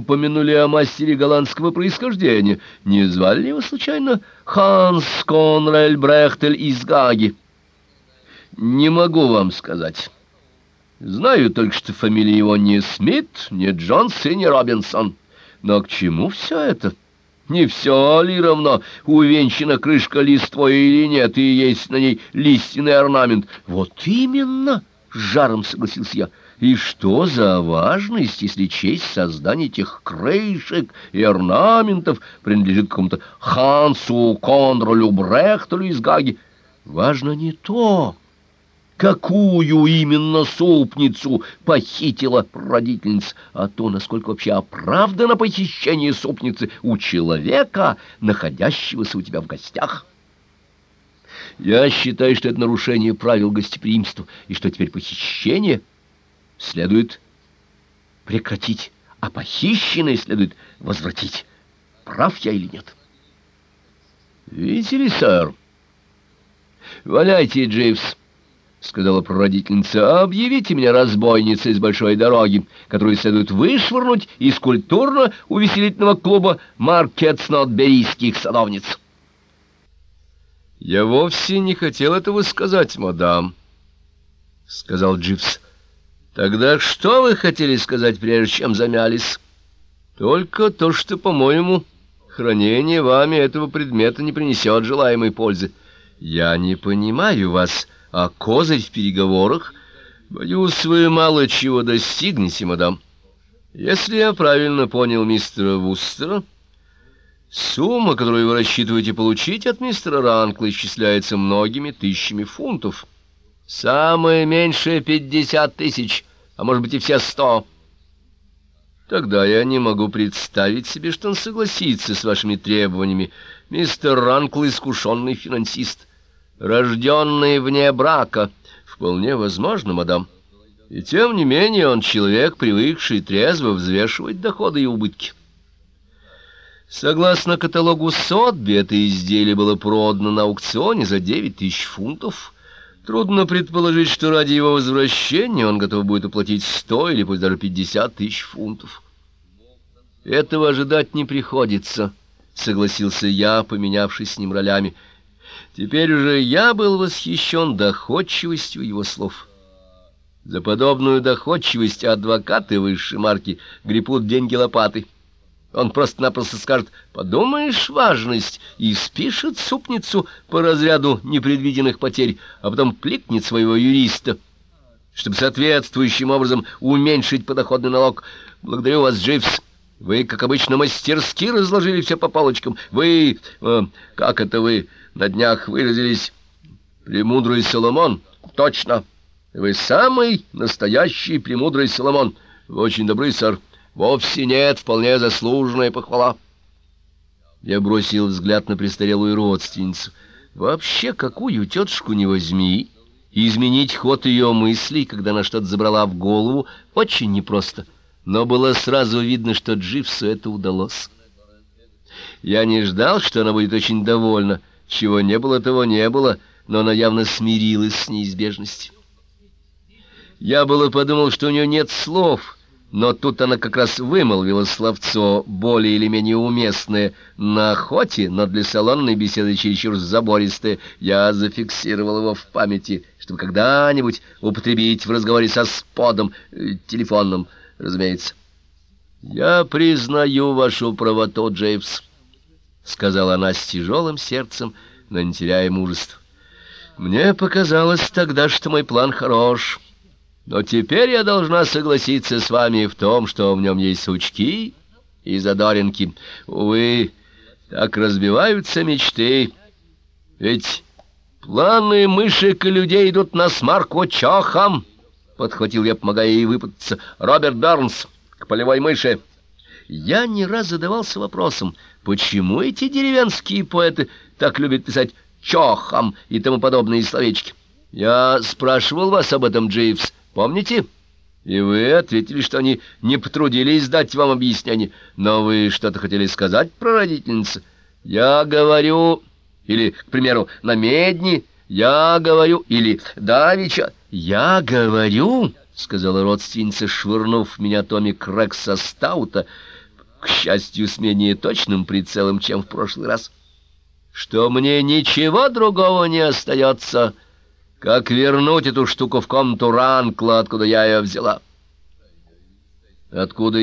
упомянули о мастере голландского происхождения. Не звали его случайно Ханс Конрель Брехтель из Гаги? Не могу вам сказать. Знаю только, что фамилия его не Смит, не Джонс и не Робинсон. Но к чему все это? Не все ли равно, увенчана крышка листвой или нет, и есть на ней лиственный орнамент? Вот именно, — с жаром согласился я. И что за важность, если честь создания этих крышек и орнаментов принадлежит какому-то Хансу Конролю Брехтелю из Гаги? Важно не то, какую именно супницу похитила родительница, а то, насколько вообще оправдано похищение супницы у человека, находящегося у тебя в гостях. Я считаю, что это нарушение правил гостеприимства, и что теперь похищение следует прекратить, а похищенное следует возвратить. Прав я или нет? Видите ли, сэр? Валяйте, Джейвс. — сказала прародительница, — объявите меня разбойницей с большой дороги, которую следует вышвырнуть из культурно-увеселительного клуба маркетснотберийских садовниц. — Я вовсе не хотел этого сказать, мадам, — сказал Дживс. — Тогда что вы хотели сказать, прежде чем замялись? — Только то, что, по-моему, хранение вами этого предмета не принесет желаемой пользы. Я не понимаю вас, — а козырь в переговорах? Боюсь, вы мало чего достигнете, мадам. Если я правильно понял мистера Вустера, сумма, которую вы рассчитываете получить от мистера Ранкла, исчисляется многими тысячами фунтов. Самое меньшее пятьдесят тысяч, а может быть и все сто. Тогда я не могу представить себе, что он согласится с вашими требованиями. Мистер Ранкл — искушенный финансист рожденный вне брака. Вполне возможно, мадам. И тем не менее он человек, привыкший трезво взвешивать доходы и убытки. Согласно каталогу Сотби, это изделие было продано на аукционе за 9 тысяч фунтов. Трудно предположить, что ради его возвращения он готов будет уплатить 100 или пусть даже 50 тысяч фунтов. Этого ожидать не приходится, согласился я, поменявшись с ним ролями. Теперь уже я был восхищен доходчивостью его слов. За подобную доходчивость адвокаты высшей марки гребут деньги лопаты. Он просто-напросто скажет «подумаешь, важность» и спишет супницу по разряду непредвиденных потерь, а потом кликнет своего юриста, чтобы соответствующим образом уменьшить подоходный налог. Благодарю вас, Дживс. Вы, как обычно, мастерски разложили все по палочкам. Вы... Э, как это вы на днях выразились? Премудрый Соломон? Точно. Вы самый настоящий премудрый Соломон. Вы очень добры, сэр. Вовсе нет, вполне заслуженная похвала. Я бросил взгляд на престарелую родственницу. Вообще, какую тетушку не возьми, изменить ход ее мыслей, когда она что-то забрала в голову, очень непросто — но было сразу видно, что Дживсу это удалось. Я не ждал, что она будет очень довольна. Чего не было, того не было, но она явно смирилась с неизбежностью. Я было подумал, что у нее нет слов, но тут она как раз вымолвила словцо, более или менее уместное, на охоте, но для салонной беседы чересчур забористое. Я зафиксировал его в памяти, чтобы когда-нибудь употребить в разговоре со сподом э, телефонным разумеется. «Я признаю вашу правоту, Джеймс», — сказала она с тяжелым сердцем, но не теряя мужества. «Мне показалось тогда, что мой план хорош, но теперь я должна согласиться с вами в том, что в нем есть сучки и задоринки. Увы, так разбиваются мечты, ведь планы мышек и людей идут на смарку чохам» подхватил я, помогая ей выпутаться. Роберт Бернс к полевой мыши. Я не раз задавался вопросом, почему эти деревенские поэты так любят писать «чохам» и тому подобные словечки. Я спрашивал вас об этом, Джейвс, помните? И вы ответили, что они не потрудились дать вам объяснение. Но вы что-то хотели сказать про родительницу? Я говорю... Или, к примеру, на медне я говорю, или давеча, я говорю, — сказала родственница, швырнув меня томик Рекса Стаута, — к счастью, с менее точным прицелом, чем в прошлый раз, что мне ничего другого не остается, как вернуть эту штуку в комнату Ранкла, откуда я ее взяла. Откуда